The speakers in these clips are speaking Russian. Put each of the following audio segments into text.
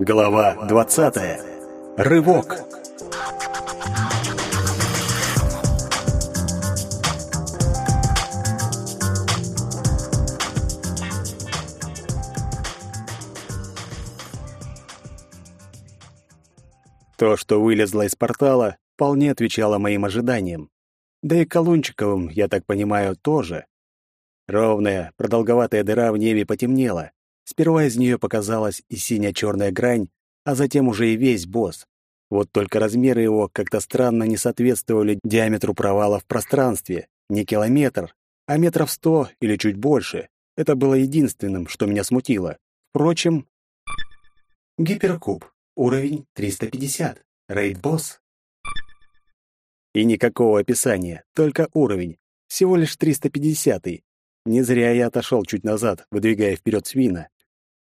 Глава 20. Рывок. То, что вылезло из портала, вполне отвечало моим ожиданиям. Да и Колунчиковым, я так понимаю, тоже. Ровная, продолговатая дыра в небе потемнела. Сперва из нее показалась и синя-черная грань, а затем уже и весь босс. Вот только размеры его как-то странно не соответствовали диаметру провала в пространстве. Не километр, а метров сто или чуть больше. Это было единственным, что меня смутило. Впрочем... Гиперкуб. Уровень 350. Рейд-босс. И никакого описания, только уровень. Всего лишь 350-й. Не зря я отошел чуть назад, выдвигая вперед свина.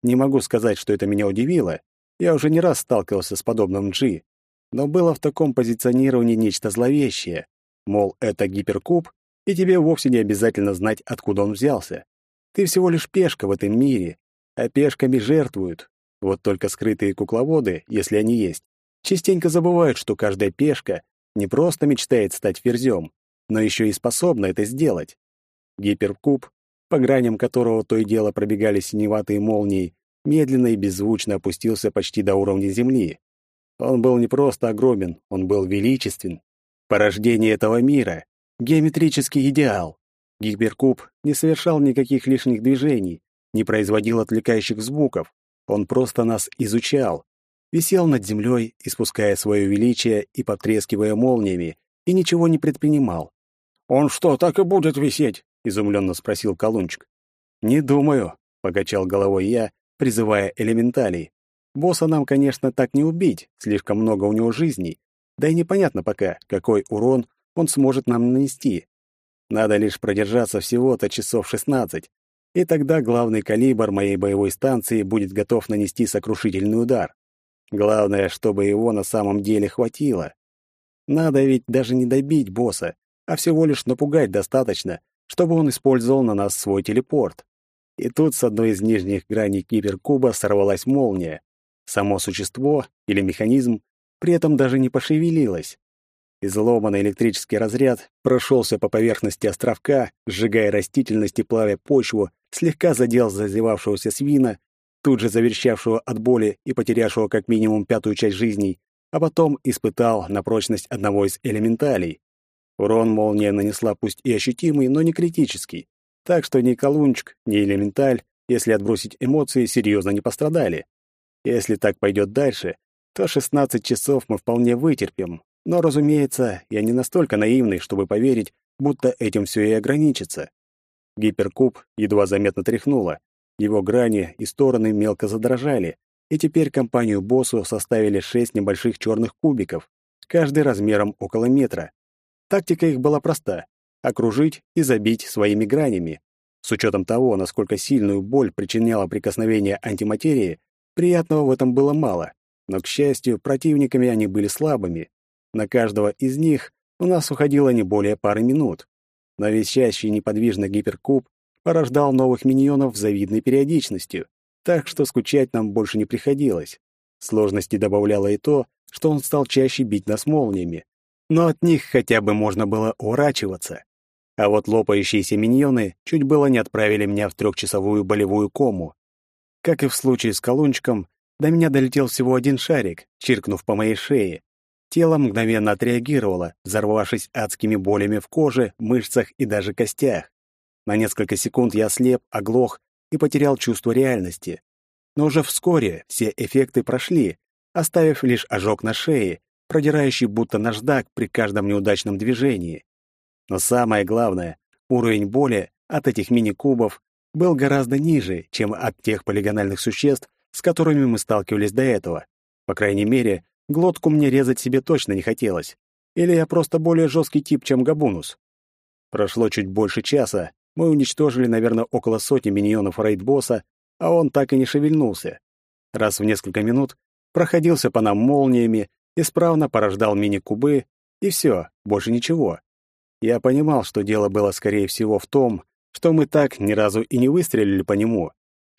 Не могу сказать, что это меня удивило. Я уже не раз сталкивался с подобным G. Но было в таком позиционировании нечто зловещее. Мол, это гиперкуб, и тебе вовсе не обязательно знать, откуда он взялся. Ты всего лишь пешка в этом мире, а пешками жертвуют. Вот только скрытые кукловоды, если они есть, частенько забывают, что каждая пешка не просто мечтает стать ферзем, но еще и способна это сделать. Гиперкуб по граням которого то и дело пробегали синеватые молнии, медленно и беззвучно опустился почти до уровня земли. Он был не просто огромен, он был величествен. Порождение этого мира, геометрический идеал. Гиперкуб не совершал никаких лишних движений, не производил отвлекающих звуков. Он просто нас изучал, висел над землей, испуская свое величие и потрескивая молниями, и ничего не предпринимал. «Он что, так и будет висеть?» Изумленно спросил Колунчик. Не думаю, покачал головой я, призывая элементалей. Босса нам, конечно, так не убить, слишком много у него жизней. Да и непонятно пока, какой урон он сможет нам нанести. Надо лишь продержаться всего-то часов шестнадцать, и тогда главный калибр моей боевой станции будет готов нанести сокрушительный удар. Главное, чтобы его на самом деле хватило. Надо ведь даже не добить босса, а всего лишь напугать достаточно, чтобы он использовал на нас свой телепорт. И тут с одной из нижних граней киберкуба сорвалась молния. Само существо или механизм при этом даже не пошевелилось. Изломанный электрический разряд прошелся по поверхности островка, сжигая растительность и плавя почву, слегка задел зазевавшегося свина, тут же заверещавшего от боли и потерявшего как минимум пятую часть жизней, а потом испытал на прочность одного из элементалей. Урон молния нанесла пусть и ощутимый, но не критический, так что ни Колунчик, ни Элементаль, если отбросить эмоции, серьезно не пострадали. Если так пойдет дальше, то 16 часов мы вполне вытерпим. Но, разумеется, я не настолько наивный, чтобы поверить, будто этим все и ограничится. Гиперкуб едва заметно тряхнуло. Его грани и стороны мелко задрожали, и теперь компанию-боссу составили шесть небольших черных кубиков, каждый размером около метра. Тактика их была проста — окружить и забить своими гранями. С учетом того, насколько сильную боль причиняло прикосновение антиматерии, приятного в этом было мало. Но, к счастью, противниками они были слабыми. На каждого из них у нас уходило не более пары минут. Но висящий неподвижно гиперкуб порождал новых миньонов с завидной периодичностью, так что скучать нам больше не приходилось. Сложности добавляло и то, что он стал чаще бить нас молниями, но от них хотя бы можно было урачиваться. А вот лопающиеся миньоны чуть было не отправили меня в трехчасовую болевую кому. Как и в случае с колунчиком, до меня долетел всего один шарик, чиркнув по моей шее. Тело мгновенно отреагировало, взорвавшись адскими болями в коже, мышцах и даже костях. На несколько секунд я слеп, оглох и потерял чувство реальности. Но уже вскоре все эффекты прошли, оставив лишь ожог на шее, продирающий будто наждак при каждом неудачном движении. Но самое главное, уровень боли от этих мини-кубов был гораздо ниже, чем от тех полигональных существ, с которыми мы сталкивались до этого. По крайней мере, глотку мне резать себе точно не хотелось. Или я просто более жесткий тип, чем Габунус. Прошло чуть больше часа, мы уничтожили, наверное, около сотни миньонов рейд-босса, а он так и не шевельнулся. Раз в несколько минут проходился по нам молниями, исправно порождал мини-кубы, и все, больше ничего. Я понимал, что дело было, скорее всего, в том, что мы так ни разу и не выстрелили по нему.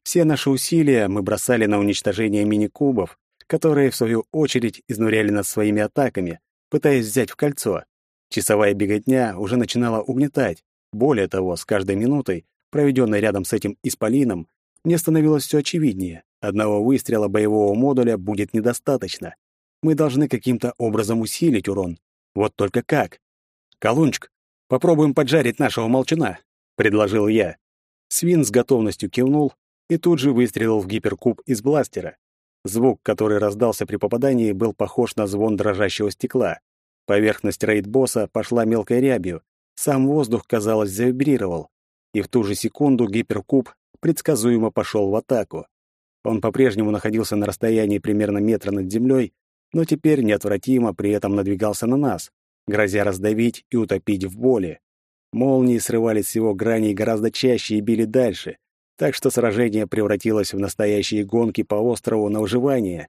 Все наши усилия мы бросали на уничтожение мини-кубов, которые, в свою очередь, изнуряли нас своими атаками, пытаясь взять в кольцо. Часовая беготня уже начинала угнетать. Более того, с каждой минутой, проведенной рядом с этим исполином, мне становилось все очевиднее. Одного выстрела боевого модуля будет недостаточно. Мы должны каким-то образом усилить урон. Вот только как? «Колунчик, попробуем поджарить нашего молчана», — предложил я. Свин с готовностью кивнул и тут же выстрелил в гиперкуб из бластера. Звук, который раздался при попадании, был похож на звон дрожащего стекла. Поверхность рейд-босса пошла мелкой рябью, сам воздух, казалось, завибрировал, и в ту же секунду гиперкуб предсказуемо пошел в атаку. Он по-прежнему находился на расстоянии примерно метра над землей, но теперь неотвратимо при этом надвигался на нас, грозя раздавить и утопить в боли. Молнии срывались с его граней гораздо чаще и били дальше, так что сражение превратилось в настоящие гонки по острову на выживание.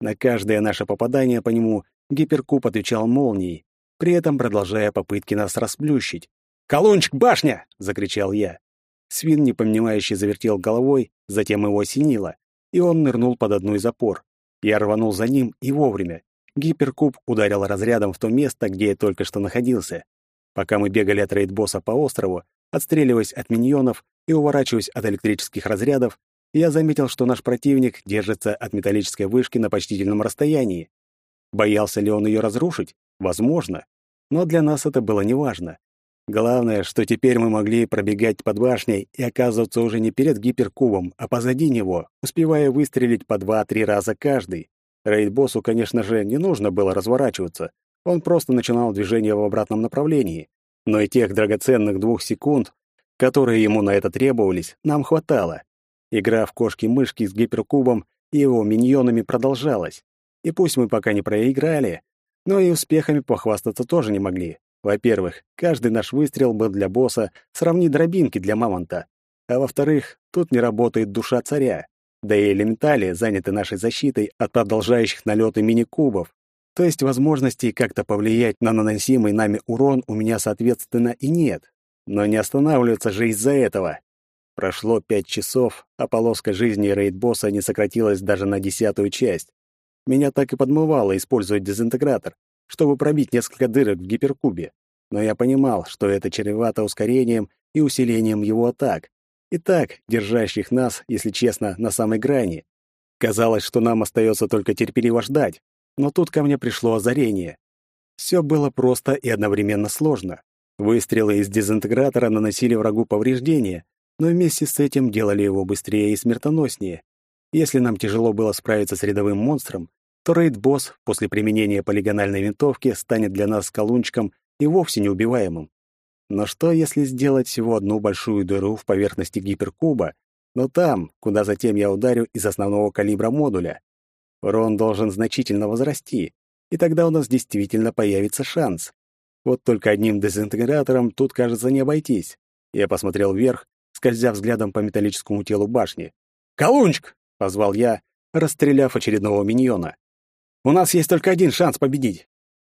На каждое наше попадание по нему гиперкуб отвечал молнией, при этом продолжая попытки нас расплющить. «Колунчик, башня!» — закричал я. Свин, непонимающе, завертел головой, затем его осенило, и он нырнул под одну из опор. Я рванул за ним и вовремя. Гиперкуб ударил разрядом в то место, где я только что находился. Пока мы бегали от рейд-босса по острову, отстреливаясь от миньонов и уворачиваясь от электрических разрядов, я заметил, что наш противник держится от металлической вышки на почтительном расстоянии. Боялся ли он ее разрушить? Возможно. Но для нас это было неважно. Главное, что теперь мы могли пробегать под башней и оказываться уже не перед гиперкубом, а позади него, успевая выстрелить по два-три раза каждый. Рейд-боссу, конечно же, не нужно было разворачиваться. Он просто начинал движение в обратном направлении. Но и тех драгоценных двух секунд, которые ему на это требовались, нам хватало. Игра в кошки-мышки с гиперкубом и его миньонами продолжалась. И пусть мы пока не проиграли, но и успехами похвастаться тоже не могли. Во-первых, каждый наш выстрел был для босса сравни дробинки для мамонта. А во-вторых, тут не работает душа царя. Да и элементали заняты нашей защитой от продолжающих налеты мини-кубов. То есть возможностей как-то повлиять на наносимый нами урон у меня, соответственно, и нет. Но не останавливаться же из-за этого. Прошло пять часов, а полоска жизни рейд-босса не сократилась даже на десятую часть. Меня так и подмывало использовать дезинтегратор, чтобы пробить несколько дырок в гиперкубе. Но я понимал, что это чревато ускорением и усилением его атак. И так, держащих нас, если честно, на самой грани. Казалось, что нам остается только терпеливо ждать. Но тут ко мне пришло озарение. Все было просто и одновременно сложно. Выстрелы из дезинтегратора наносили врагу повреждения, но вместе с этим делали его быстрее и смертоноснее. Если нам тяжело было справиться с рядовым монстром, то рейд-босс после применения полигональной винтовки станет для нас колунчиком и вовсе неубиваемым. Но что, если сделать всего одну большую дыру в поверхности гиперкуба, но там, куда затем я ударю из основного калибра модуля? Урон должен значительно возрасти, и тогда у нас действительно появится шанс. Вот только одним дезинтегратором тут, кажется, не обойтись. Я посмотрел вверх, скользя взглядом по металлическому телу башни. «Колунчик!» — позвал я, расстреляв очередного миньона. У нас есть только один шанс победить.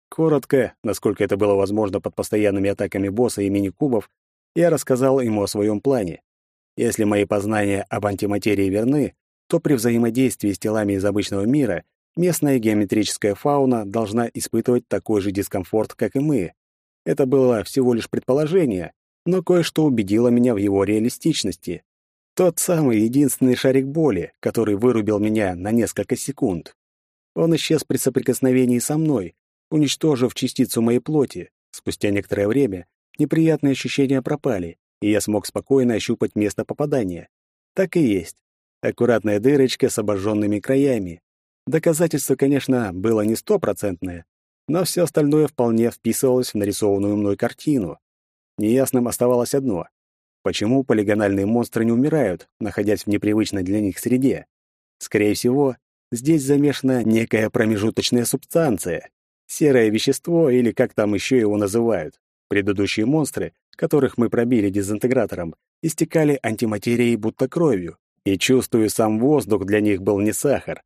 Коротко, насколько это было возможно под постоянными атаками босса и мини-кубов, я рассказал ему о своем плане. Если мои познания об антиматерии верны, то при взаимодействии с телами из обычного мира местная геометрическая фауна должна испытывать такой же дискомфорт, как и мы. Это было всего лишь предположение, но кое-что убедило меня в его реалистичности. Тот самый единственный шарик боли, который вырубил меня на несколько секунд. Он исчез при соприкосновении со мной, уничтожив частицу моей плоти. Спустя некоторое время неприятные ощущения пропали, и я смог спокойно ощупать место попадания. Так и есть. Аккуратная дырочка с обожженными краями. Доказательство, конечно, было не стопроцентное, но все остальное вполне вписывалось в нарисованную мной картину. Неясным оставалось одно. Почему полигональные монстры не умирают, находясь в непривычной для них среде? Скорее всего, Здесь замешана некая промежуточная субстанция, серое вещество или как там еще его называют. Предыдущие монстры, которых мы пробили дезинтегратором, истекали антиматерией будто кровью, и, чувствую, сам воздух для них был не сахар.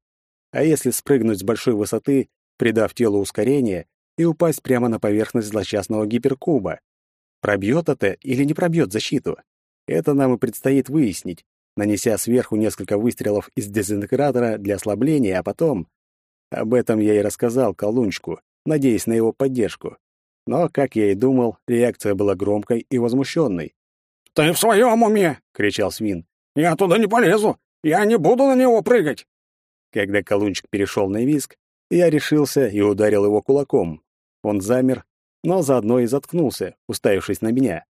А если спрыгнуть с большой высоты, придав телу ускорение, и упасть прямо на поверхность злосчастного гиперкуба? Пробьет это или не пробьет защиту? Это нам и предстоит выяснить, нанеся сверху несколько выстрелов из дезинтегратора для ослабления, а потом... Об этом я и рассказал Колунчику, надеясь на его поддержку. Но, как я и думал, реакция была громкой и возмущенной. «Ты в своем уме?» — кричал свин. «Я туда не полезу! Я не буду на него прыгать!» Когда Колунчик перешел на виск, я решился и ударил его кулаком. Он замер, но заодно и заткнулся, уставившись на меня.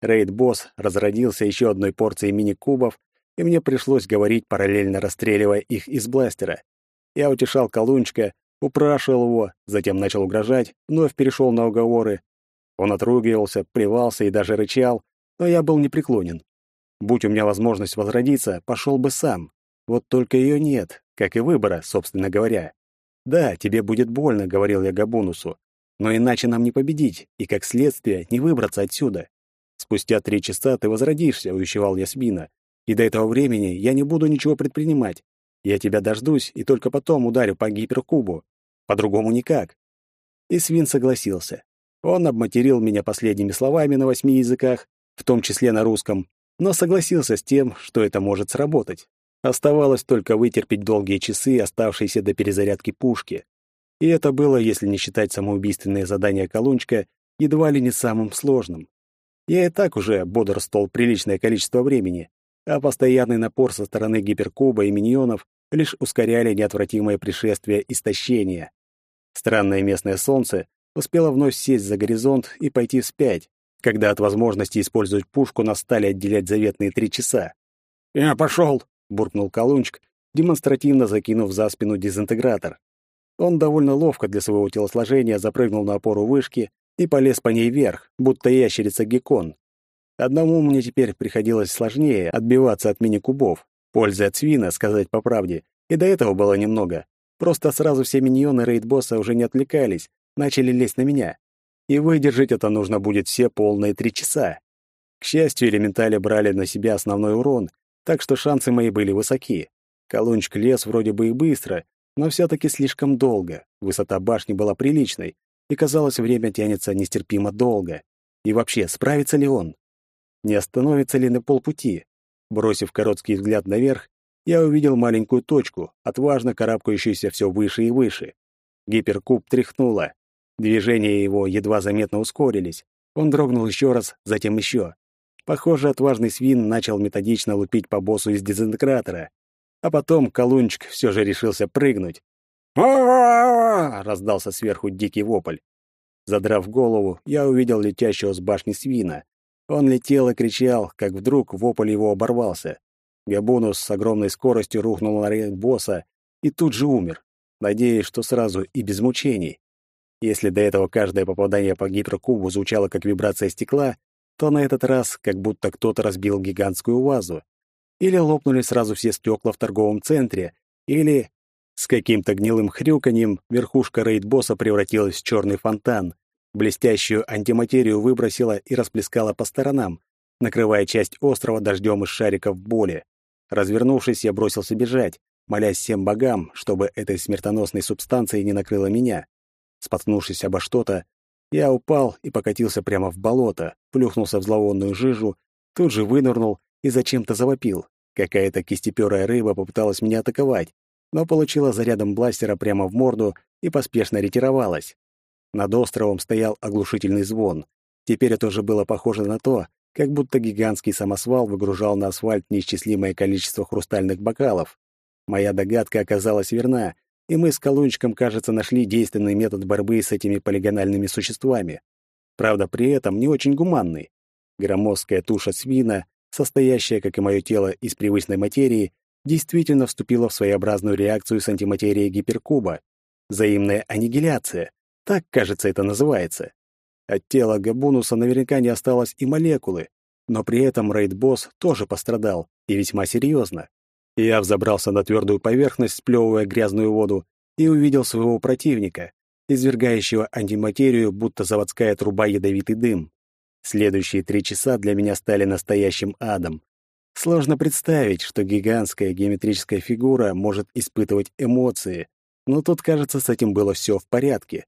Рейд-босс разродился еще одной порцией мини-кубов, и мне пришлось говорить, параллельно расстреливая их из бластера. Я утешал Колунчика, упрашивал его, затем начал угрожать, вновь перешел на уговоры. Он отругивался, плевался и даже рычал, но я был непреклонен. Будь у меня возможность возродиться, пошел бы сам. Вот только ее нет, как и выбора, собственно говоря. «Да, тебе будет больно», — говорил я Габунусу, «но иначе нам не победить, и, как следствие, не выбраться отсюда. Спустя три часа ты возродишься», — увещевал Ясмина, «и до этого времени я не буду ничего предпринимать. Я тебя дождусь и только потом ударю по гиперкубу. По-другому никак». И Свин согласился. Он обматерил меня последними словами на восьми языках, в том числе на русском, но согласился с тем, что это может сработать. Оставалось только вытерпеть долгие часы, оставшиеся до перезарядки пушки. И это было, если не считать самоубийственное задание Колунчика, едва ли не самым сложным. Я и так уже бодрствовал приличное количество времени, а постоянный напор со стороны гиперкуба и миньонов лишь ускоряли неотвратимое пришествие истощения. Странное местное солнце успело вновь сесть за горизонт и пойти вспять, когда от возможности использовать пушку нас стали отделять заветные три часа. «Я пошел!» — буркнул Колунчик, демонстративно закинув за спину дезинтегратор. Он довольно ловко для своего телосложения запрыгнул на опору вышки и полез по ней вверх, будто ящерица геккон. Одному мне теперь приходилось сложнее отбиваться от мини-кубов, пользы от свина, сказать по правде, и до этого было немного. Просто сразу все миньоны рейд-босса уже не отвлекались, начали лезть на меня и выдержать это нужно будет все полные три часа. К счастью, элементали брали на себя основной урон, так что шансы мои были высоки. Колунчик лез вроде бы и быстро, но все-таки слишком долго. Высота башни была приличной, и казалось, время тянется нестерпимо долго. И вообще, справится ли он? Не остановится ли на полпути? Бросив короткий взгляд наверх, я увидел маленькую точку, отважно карабкающуюся все выше и выше. Гиперкуб тряхнуло. Движения его едва заметно ускорились. Он дрогнул еще раз, затем еще. Похоже, отважный свин начал методично лупить по боссу из дезинтегратора. А потом колунчик все же решился прыгнуть. раздался сверху дикий вопль. Задрав голову, я увидел летящего с башни свина. Он летел и кричал, как вдруг вопль его оборвался. Габунус с огромной скоростью рухнул на рейд босса и тут же умер, надеясь, что сразу и без мучений. Если до этого каждое попадание по гиперкубу звучало как вибрация стекла, то на этот раз как будто кто-то разбил гигантскую вазу. Или лопнули сразу все стекла в торговом центре, или с каким-то гнилым хрюканьем верхушка рейд-босса превратилась в черный фонтан, блестящую антиматерию выбросила и расплескала по сторонам, накрывая часть острова дождем из шариков боли. Развернувшись, я бросился бежать, молясь всем богам, чтобы этой смертоносной субстанцией не накрыло меня. Споткнувшись обо что-то, я упал и покатился прямо в болото, плюхнулся в зловонную жижу, тут же вынырнул и зачем-то завопил. Какая-то кистеперая рыба попыталась меня атаковать, но получила зарядом бластера прямо в морду и поспешно ретировалась. Над островом стоял оглушительный звон. Теперь это уже было похоже на то, как будто гигантский самосвал выгружал на асфальт неисчислимое количество хрустальных бокалов. Моя догадка оказалась верна, и мы с Колунчиком, кажется, нашли действенный метод борьбы с этими полигональными существами. Правда, при этом не очень гуманный. Громоздкая туша свина, состоящая, как и мое тело, из привычной материи, действительно вступила в своеобразную реакцию с антиматерией гиперкуба. Взаимная аннигиляция. Так, кажется, это называется. От тела Габунуса наверняка не осталось и молекулы, но при этом рейд-босс тоже пострадал, и весьма серьезно. Я взобрался на твердую поверхность, сплевывая грязную воду, и увидел своего противника, извергающего антиматерию, будто заводская труба ядовитый дым. Следующие три часа для меня стали настоящим адом. Сложно представить, что гигантская геометрическая фигура может испытывать эмоции, но тут, кажется, с этим было все в порядке.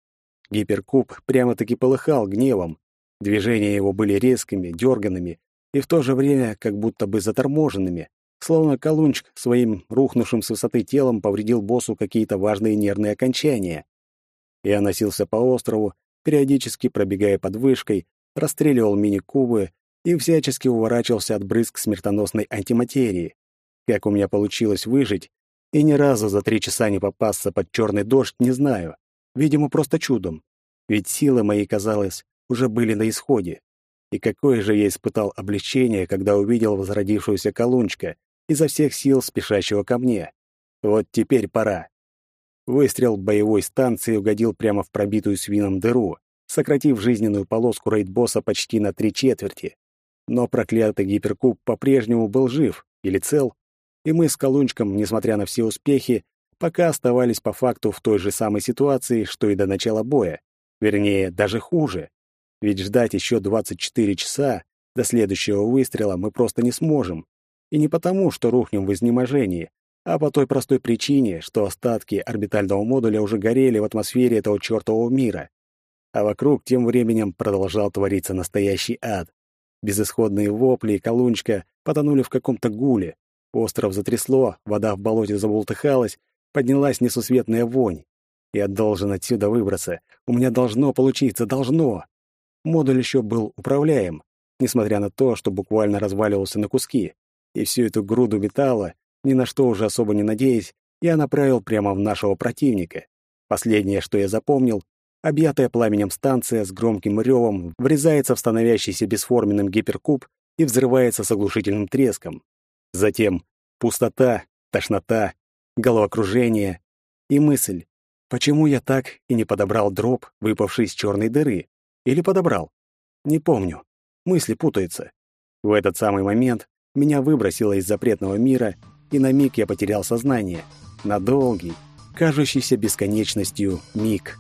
Гиперкуб прямо-таки полыхал гневом. Движения его были резкими, дерганными и в то же время как будто бы заторможенными. словно колунчик своим рухнувшим с высоты телом повредил боссу какие-то важные нервные окончания. Я носился по острову, периодически пробегая под вышкой, расстреливал мини-кубы и всячески уворачивался от брызг смертоносной антиматерии. Как у меня получилось выжить и ни разу за три часа не попасться под черный дождь, не знаю. Видимо, просто чудом. Ведь силы мои, казалось, уже были на исходе. И какое же я испытал облегчение, когда увидел возродившуюся колунчика, изо всех сил спешащего ко мне. Вот теперь пора. Выстрел боевой станции угодил прямо в пробитую свином дыру, сократив жизненную полоску рейд-босса почти на три четверти. Но проклятый гиперкуб по-прежнему был жив или цел, и мы с Колунчиком, несмотря на все успехи, пока оставались по факту в той же самой ситуации, что и до начала боя. Вернее, даже хуже. Ведь ждать еще 24 часа до следующего выстрела мы просто не сможем. И не потому, что рухнем в изнеможении, а по той простой причине, что остатки орбитального модуля уже горели в атмосфере этого чертового мира. А вокруг тем временем продолжал твориться настоящий ад. Безысходные вопли и колунчика потонули в каком-то гуле. Остров затрясло, вода в болоте забултыхалась, поднялась несусветная вонь. Я должен отсюда выбраться. У меня должно получиться, должно. Модуль еще был управляем, несмотря на то, что буквально разваливался на куски и всю эту груду металла, ни на что уже особо не надеясь, я направил прямо в нашего противника. Последнее, что я запомнил, объятая пламенем станция с громким ревом врезается в становящийся бесформенным гиперкуб и взрывается с оглушительным треском. Затем пустота, тошнота, головокружение и мысль, почему я так и не подобрал дроп, выпавший из черной дыры? Или подобрал? Не помню. Мысли путаются. В этот самый момент меня выбросило из запретного мира, и на миг я потерял сознание. На долгий, кажущийся бесконечностью миг.